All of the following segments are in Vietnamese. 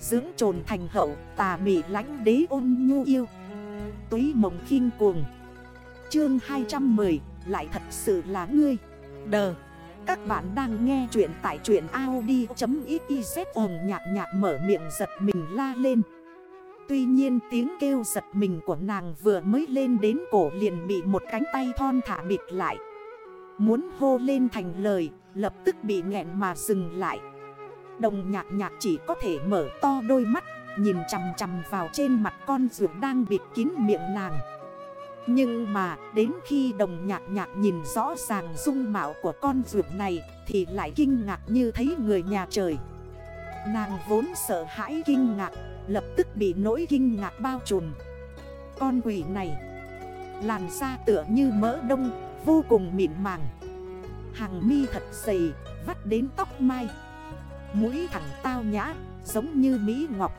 Dưỡng trồn thành hậu, tà mị lánh đế ôn nhu yêu. Túy mộng khinh cuồng. Chương 210 lại thật sự là ngươi. Đờ. Các bạn đang nghe chuyện tại chuyện Audi.xyz ồn nhạc nhạc mở miệng giật mình la lên. Tuy nhiên tiếng kêu giật mình của nàng vừa mới lên đến cổ liền bị một cánh tay thon thả bịt lại. Muốn hô lên thành lời, lập tức bị nghẹn mà dừng lại. Đồng nhạc nhạc chỉ có thể mở to đôi mắt, Nhìn chằm chằm vào trên mặt con ruột đang bịt kín miệng nàng. Nhưng mà, đến khi đồng nhạc nhạc nhìn rõ ràng dung mạo của con ruột này, Thì lại kinh ngạc như thấy người nhà trời. Nàng vốn sợ hãi kinh ngạc, Lập tức bị nỗi kinh ngạc bao trùm. Con quỷ này, Làn da tựa như mỡ đông, Vô cùng mịn màng. Hàng mi thật dày, Vắt đến tóc mai. Mũi thẳng tao nhã, Giống như Mỹ Ngọc.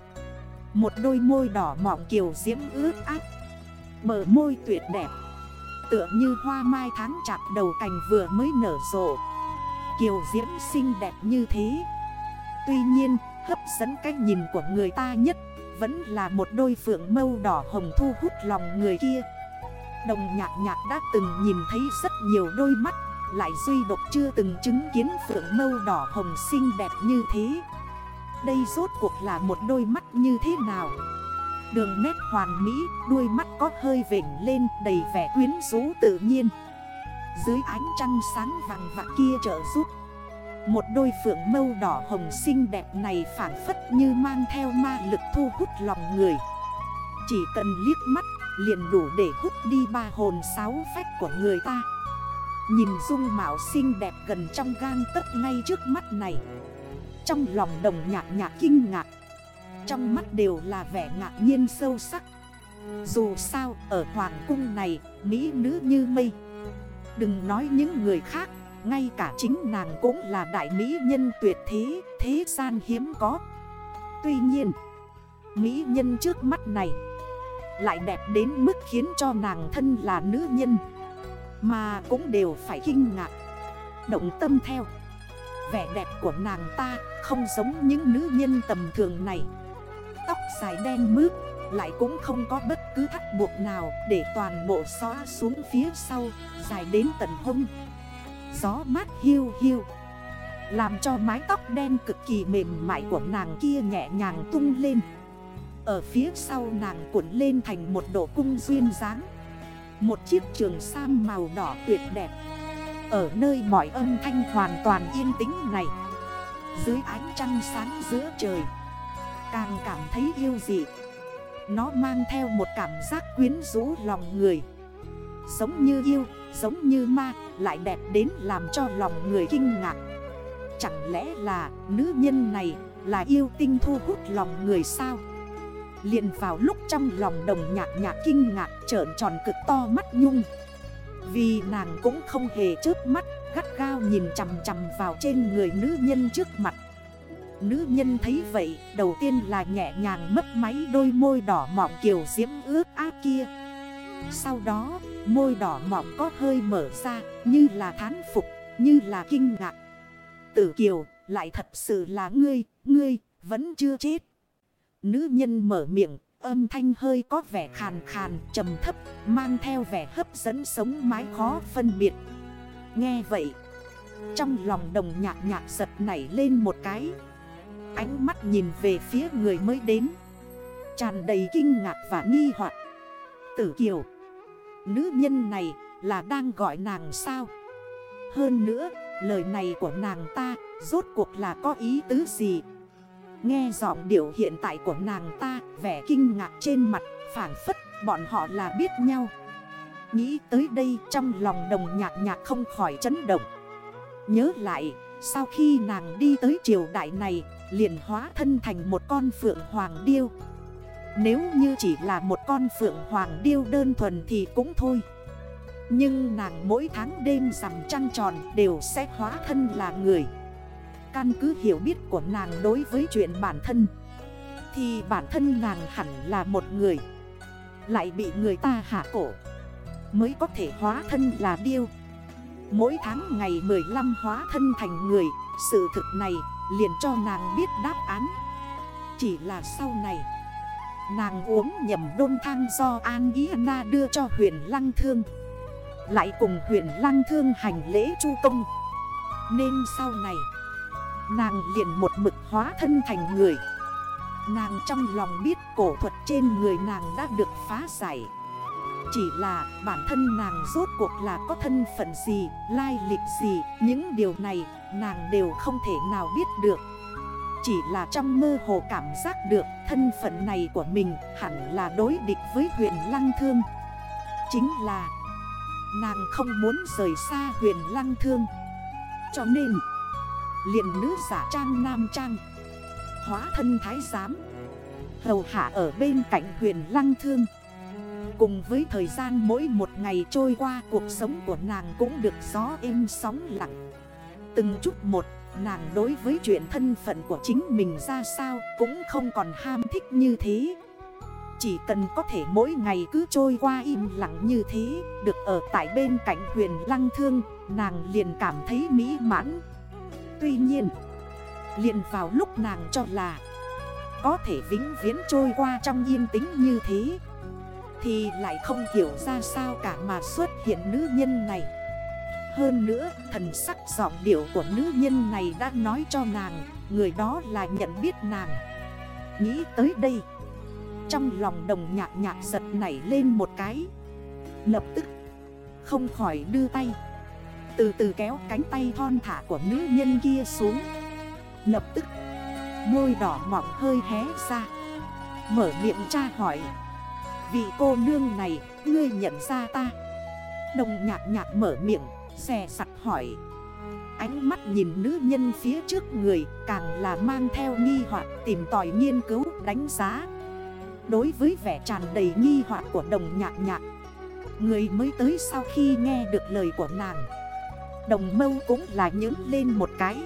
Một đôi môi đỏ mọng kiều diễm ướt áp Mở môi tuyệt đẹp. Tựa như hoa mai tháng chạp đầu cành vừa mới nở rộ. Kiều diễm xinh đẹp như thế. Tuy nhiên, hấp dẫn cách nhìn của người ta nhất Vẫn là một đôi phượng mâu đỏ hồng thu hút lòng người kia. Đồng nhạc nhạc đã từng nhìn thấy rất nhiều đôi mắt lại duy độc chưa từng chứng kiến phượng mâu đỏ hồng xinh đẹp như thế. Đây rốt cuộc là một đôi mắt như thế nào? Đường nét hoàn mỹ, đuôi mắt có hơi vỉnh lên đầy vẻ quyến rũ tự nhiên. Dưới ánh trăng sáng vàng vạc kia trợ giúp Một đôi phượng mâu đỏ hồng xinh đẹp này phản phất như mang theo ma lực thu hút lòng người. Chỉ cần liếc mắt liền đủ để hút đi ba hồn sáu phách của người ta. Nhìn dung mạo xinh đẹp gần trong gan tất ngay trước mắt này. Trong lòng đồng nhạc nhạc kinh ngạc. Trong mắt đều là vẻ ngạc nhiên sâu sắc. Dù sao, ở hoàng cung này, Mỹ nữ như mây. Đừng nói những người khác, Ngay cả chính nàng cũng là đại mỹ nhân tuyệt thế Thế gian hiếm có. Tuy nhiên, Mỹ nhân trước mắt này Lại đẹp đến mức khiến cho nàng thân là nữ nhân mà cũng đều phải kinh ngạc. Động tâm theo. Vẻ đẹp của nàng ta không giống những nữ nhân tầm thường này. Tóc dài đen mướt, Lại cũng không có bất cứ thắt buộc nào Để toàn bộ xóa xuống phía sau, Dài đến tận hông. Gió mát hiu hiu, Làm cho mái tóc đen cực kỳ mềm mại của nàng kia nhẹ nhàng tung lên. Ở phía sau nàng cuộn lên thành một độ cung duyên dáng một chiếc trường sam màu đỏ tuyệt đẹp. Ở nơi mọi âm thanh hoàn toàn yên tĩnh này. Dưới ánh trăng sáng giữa trời. Càng cảm thấy yêu dị. Nó mang theo một cảm giác quyến rũ lòng người. Giống như yêu, giống như ma Lại đẹp đến làm cho lòng người kinh ngạc. Chẳng lẽ là nữ nhân này là yêu tinh thu hút lòng người sao? Liền vào lúc trong lòng đồng nhạc nhạc kinh ngạc trởn tròn cực to mắt nhung. Vì nàng cũng không hề chớp mắt gắt gao nhìn chằm chằm vào trên người nữ nhân trước mặt. Nữ nhân thấy vậy đầu tiên là nhẹ nhàng mất máy đôi môi đỏ mọng kiều diễm ướt ác kia. Sau đó môi đỏ mọng có hơi mở ra như là thán phục như là kinh ngạc. Tử kiều lại thật sự là ngươi, ngươi vẫn chưa chết. Nữ nhân mở miệng, âm thanh hơi có vẻ khàn khàn, trầm thấp, mang theo vẻ hấp dẫn sống mái khó phân biệt. Nghe vậy, trong lòng đồng nhạc nhạc giật nảy lên một cái. Ánh mắt nhìn về phía người mới đến. Tràn đầy kinh ngạc và nghi hoặc Tử Kiều, nữ nhân này là đang gọi nàng sao? Hơn nữa, lời này của nàng ta rốt cuộc là có ý tứ gì? Nghe giọng điệu hiện tại của nàng ta, Vẻ kinh ngạc trên mặt Phản phất bọn họ là biết nhau. Nghĩ tới đây trong lòng đồng nhạc nhạc không khỏi chấn động. Nhớ lại, Sau khi nàng đi tới triều đại này, Liền hóa thân thành một con phượng hoàng điêu. Nếu như chỉ là một con phượng hoàng điêu đơn thuần thì cũng thôi. Nhưng nàng mỗi tháng đêm rằm trăng tròn đều sẽ hóa thân là người. Căn cứ hiểu biết của nàng đối với chuyện bản thân, Thì bản thân nàng hẳn là một người Lại bị người ta hạ cổ Mới có thể hóa thân là điêu. Mỗi tháng ngày 15 hóa thân thành người, Sự thực này liền cho nàng biết đáp án. Chỉ là sau này, Nàng uống nhầm đôn thang do An Ý Na đưa cho huyền lăng thương. Lại cùng huyền lăng thương hành lễ chu công. Nên sau này Nàng liền một mực hóa thân thành người. Nàng trong lòng biết cổ thuật trên người nàng đã được phá giải. Chỉ là bản thân nàng rốt cuộc là có thân phận gì, lai lịch gì Những điều này nàng đều không thể nào biết được. Chỉ là trong mơ hồ cảm giác được thân phận này của mình hẳn là đối địch với huyền lăng thương. Chính là nàng không muốn rời xa huyền lăng thương. Cho nên liền nữ giả trang nam trang. Hóa thân thái giám. Hầu hạ ở bên cạnh huyền lăng thương. Cùng với thời gian mỗi một ngày trôi qua, Cuộc sống của nàng cũng được gió êm sóng lặng. Từng chút một, Nàng đối với chuyện thân phận của chính mình ra sao Cũng không còn ham thích như thế. Chỉ cần có thể mỗi ngày cứ trôi qua im lặng như thế, Được ở tại bên cạnh huyền lăng thương, Nàng liền cảm thấy mỹ mãn. Tuy nhiên, liền vào lúc nàng cho là Có thể vĩnh viễn trôi qua trong yên tĩnh như thế, Thì lại không hiểu ra sao cả mà xuất hiện nữ nhân này. Hơn nữa, thần sắc giọng điệu của nữ nhân này đã nói cho nàng, Người đó là nhận biết nàng. Nghĩ tới đây, Trong lòng đồng nhạc nhạc giật nảy lên một cái, Lập tức Không khỏi đưa tay từ từ kéo cánh tay thon thả của nữ nhân kia xuống. Lập tức, Môi đỏ mỏng hơi hé ra. Mở miệng tra hỏi, Vị cô nương này, Ngươi nhận ra ta? Đồng nhạc nhạc mở miệng, Xè sặt hỏi. Ánh mắt nhìn nữ nhân phía trước người, Càng là mang theo nghi hoặc Tìm tòi nghiên cứu, đánh giá. Đối với vẻ tràn đầy nghi hoặc của đồng nhạc nhạc, Người mới tới sau khi nghe được lời của nàng. Đồng mâu cũng là nhớ lên một cái.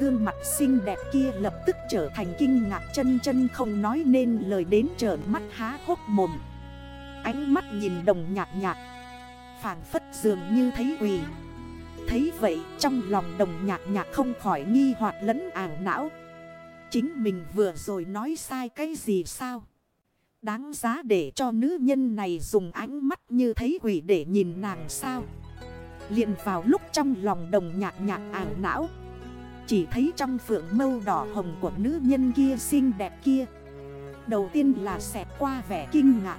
Gương mặt xinh đẹp kia lập tức trở thành kinh ngạc chân chân không nói nên lời đến trởn mắt há hốc mồm. Ánh mắt nhìn đồng nhạc nhạc Phản phất dường như thấy quỳ Thấy vậy trong lòng đồng nhạc nhạc không khỏi nghi hoặc lẫn ảo não. Chính mình vừa rồi nói sai cái gì sao? Đáng giá để cho nữ nhân này dùng ánh mắt như thấy quỷ để nhìn nàng sao? Liền vào lúc trong lòng đồng nhạc nhạc ảo não. Chỉ thấy trong phượng mâu đỏ hồng của nữ nhân kia xinh đẹp kia. Đầu tiên là xẹt qua vẻ kinh ngạc,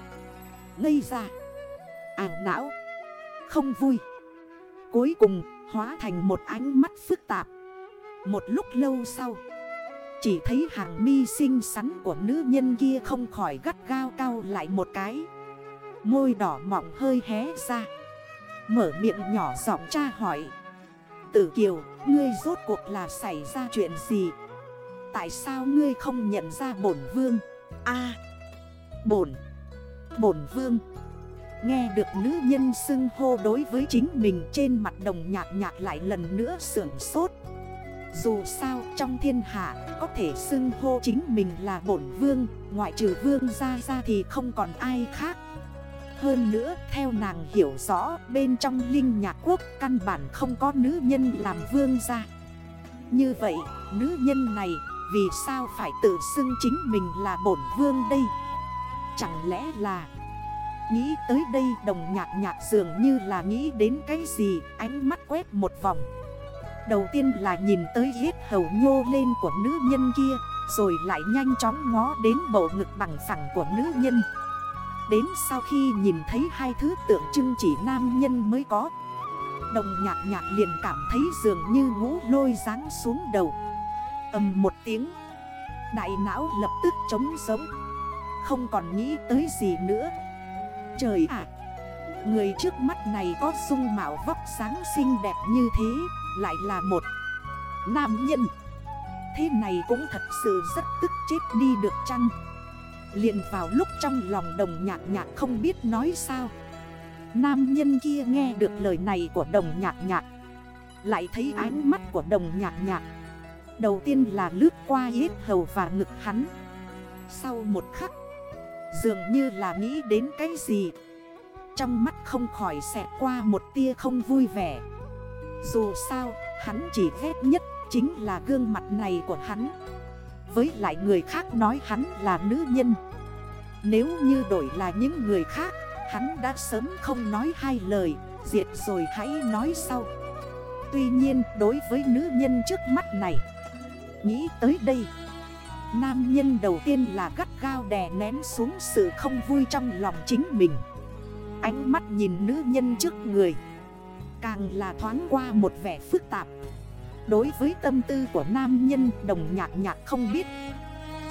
Ngây ra. Ảo não, Không vui. Cuối cùng, hóa thành một ánh mắt phức tạp. Một lúc lâu sau, Chỉ thấy hàng mi xinh xắn của nữ nhân kia không khỏi gắt gao cao lại một cái. Môi đỏ mỏng hơi hé ra. Mở miệng nhỏ giọng tra hỏi. Tử Kiều, ngươi rốt cuộc là xảy ra chuyện gì? Tại sao ngươi không nhận ra bổn vương? a. Bổn, bổn vương. Nghe được nữ nhân xưng hô đối với chính mình trên mặt đồng nhạc nhạc lại lần nữa sưởng sốt. Dù sao trong thiên hạ có thể xưng hô chính mình là bổn vương Ngoại trừ vương ra ra thì không còn ai khác hơn nữa, theo nàng hiểu rõ, bên trong linh nhạc quốc căn bản không có nữ nhân làm vương ra Như vậy, nữ nhân này vì sao phải tự xưng chính mình là bổn vương đây? Chẳng lẽ là Nghĩ tới đây đồng nhạc nhạc dường như là nghĩ đến cái gì, Ánh mắt quét một vòng. Đầu tiên là nhìn tới hết hầu nhô lên của nữ nhân kia, Rồi lại nhanh chóng ngó đến bộ ngực bằng phẳng của nữ nhân. Đến sau khi nhìn thấy hai thứ tượng trưng chỉ nam nhân mới có. Đồng nhạc nhạc liền cảm thấy dường như ngũ lôi ráng xuống đầu. Ầm một tiếng, Đại não lập tức trống sống Không còn nghĩ tới gì nữa. Trời ạ! Người trước mắt này có dung mạo vóc sáng xinh đẹp như thế, Lại là một nam nhân. Thế này cũng thật sự rất tức chết đi được chăng? Liền vào lúc trong lòng đồng nhạc nhạc không biết nói sao. Nam nhân kia nghe được lời này của đồng nhạc nhạc, Lại thấy ánh mắt của đồng nhạc nhạc. Đầu tiên là lướt qua yết hầu và ngực hắn. Sau một khắc, Dường như là nghĩ đến cái gì. Trong mắt không khỏi xẹt qua một tia không vui vẻ. Dù sao, hắn chỉ ghét nhất chính là gương mặt này của hắn. Với lại người khác nói hắn là nữ nhân. Nếu như đổi là những người khác, Hắn đã sớm không nói hai lời, Diệt rồi hãy nói sau. Tuy nhiên, đối với nữ nhân trước mắt này, Nghĩ tới đây, Nam nhân đầu tiên là gắt gao đè nén xuống sự không vui trong lòng chính mình. Ánh mắt nhìn nữ nhân trước người, Càng là thoáng qua một vẻ phức tạp. Đối với tâm tư của nam nhân, đồng nhạc nhạc không biết.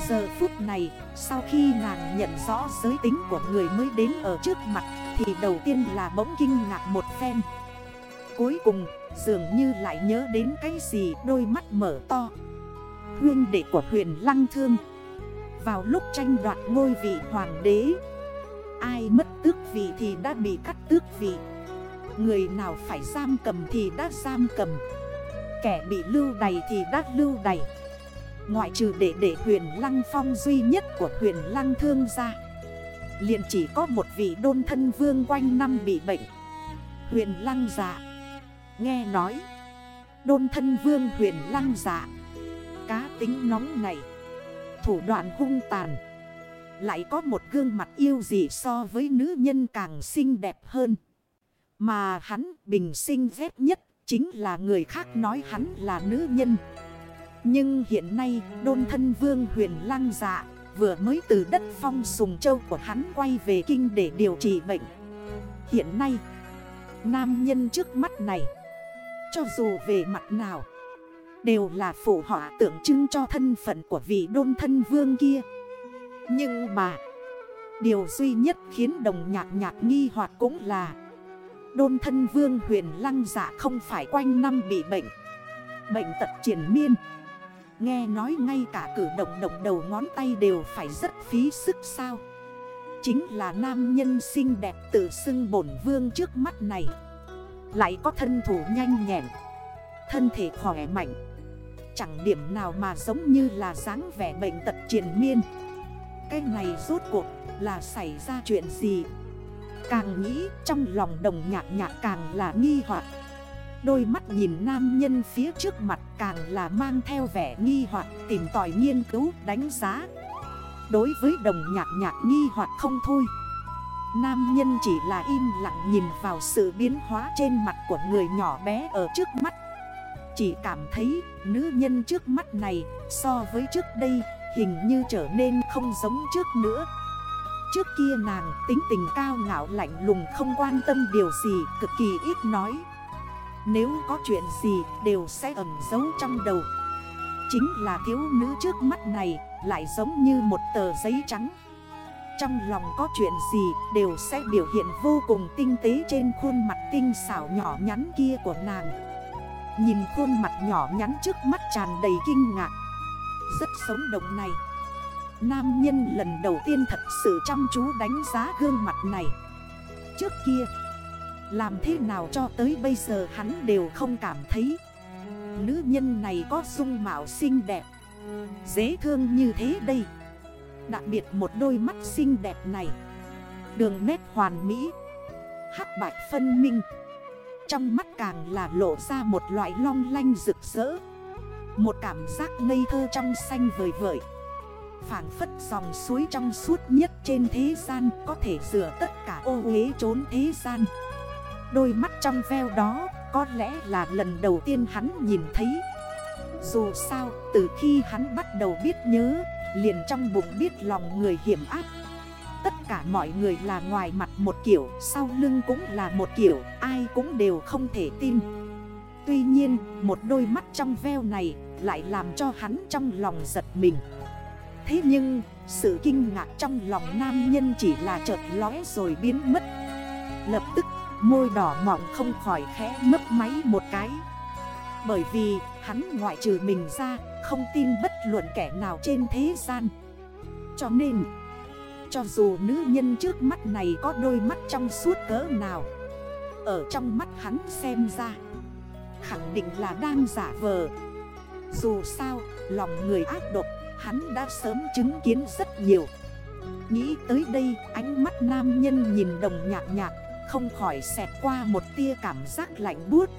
Giờ phút này sau khi nàng nhận rõ giới tính của người mới đến ở trước mặt, Thì đầu tiên là bỗng kinh ngạc một phen. Cuối cùng, dường như lại nhớ đến cái gì, đôi mắt mở to. Hương đệ của huyền lăng thương. Vào lúc tranh đoạt ngôi vị hoàng đế, Ai mất tước vị thì đã bị cắt tước vị. Người nào phải giam cầm thì đã giam cầm. Kẻ bị lưu đày thì đã lưu đày. Ngoại trừ để để huyền lăng phong duy nhất của huyền lăng thương ra liền chỉ có một vị đôn thân vương quanh năm bị bệnh. Huyền lăng dạ Nghe nói. Đôn thân vương huyền lăng dạ Cá tính nóng này. Thủ đoạn hung tàn. Lại có một gương mặt yêu gì so với nữ nhân càng xinh đẹp hơn. Mà hắn bình sinh ghét nhất Chính là người khác nói hắn là nữ nhân. Nhưng hiện nay, đôn thân vương huyền lăng dạ Vừa mới từ đất phong sùng châu của hắn quay về kinh để điều trị bệnh. Hiện nay, Nam nhân trước mắt này, Cho dù về mặt nào, Đều là phụ họa tượng trưng cho thân phận của vị đôn thân vương kia. Nhưng mà, Điều duy nhất khiến đồng nhạc nhạc nghi hoặc cũng là, Đôn thân vương huyền lăng dạ không phải quanh năm bị bệnh. Bệnh tật triển miên. Nghe nói ngay cả cử động động đầu ngón tay đều phải rất phí sức sao? Chính là nam nhân xinh đẹp tự xưng bổn vương trước mắt này. Lại có thân thủ nhanh nhẹn, Thân thể khỏe mạnh. Chẳng điểm nào mà giống như là dáng vẻ bệnh tật triển miên. Cái này rốt cuộc là xảy ra chuyện gì? Càng nghĩ trong lòng đồng nhạc nhạc càng là nghi hoặc. Đôi mắt nhìn nam nhân phía trước mặt càng là mang theo vẻ nghi hoặc tìm tòi nghiên cứu, đánh giá. Đối với đồng nhạc nhạc nghi hoặc không thôi. Nam nhân chỉ là im lặng nhìn vào sự biến hóa trên mặt của người nhỏ bé ở trước mắt. Chỉ cảm thấy nữ nhân trước mắt này so với trước đây hình như trở nên không giống trước nữa. Trước kia nàng tính tình cao ngạo lạnh lùng không quan tâm điều gì, cực kỳ ít nói. Nếu có chuyện gì đều sẽ ẩn giấu trong đầu. Chính là thiếu nữ trước mắt này lại giống như một tờ giấy trắng. Trong lòng có chuyện gì đều sẽ biểu hiện vô cùng tinh tế trên khuôn mặt tinh xảo nhỏ nhắn kia của nàng. Nhìn khuôn mặt nhỏ nhắn trước mắt tràn đầy kinh ngạc. Rất sống động này. Nam nhân lần đầu tiên thật sự chăm chú đánh giá gương mặt này. Trước kia làm thế nào cho tới bây giờ hắn đều không cảm thấy? Nữ nhân này có dung mạo xinh đẹp, Dễ thương như thế đây. Đặc biệt một đôi mắt xinh đẹp này, Đường nét hoàn mỹ, Hắc bạch phân minh. Trong mắt càng là lộ ra một loại long lanh rực rỡ, Một cảm giác ngây thơ trong xanh vời vợi. Phản phất dòng suối trong suốt nhất trên thế gian Có thể rửa tất cả ô uế trốn thế gian. Đôi mắt trong veo đó có lẽ là lần đầu tiên hắn nhìn thấy. Dù sao, từ khi hắn bắt đầu biết nhớ, Liền trong bụng biết lòng người hiểm áp Tất cả mọi người là ngoài mặt một kiểu, Sau lưng cũng là một kiểu, Ai cũng đều không thể tin. Tuy nhiên, một đôi mắt trong veo này Lại làm cho hắn trong lòng giật mình. Thế nhưng, sự kinh ngạc trong lòng nam nhân chỉ là chợt lóe rồi biến mất. Lập tức môi đỏ mỏng không khỏi khẽ mấp máy một cái. Bởi vì hắn ngoại trừ mình ra, không tin bất luận kẻ nào trên thế gian. Cho nên, cho dù nữ nhân trước mắt này có đôi mắt trong suốt cỡ nào, Ở trong mắt hắn xem ra, Khẳng định là đang giả vờ. Dù sao, lòng người ác độc, Hắn đã sớm chứng kiến rất nhiều. Nghĩ tới đây, ánh mắt nam nhân nhìn đồng nhạc nhạc không khỏi xẹt qua một tia cảm giác lạnh buốt.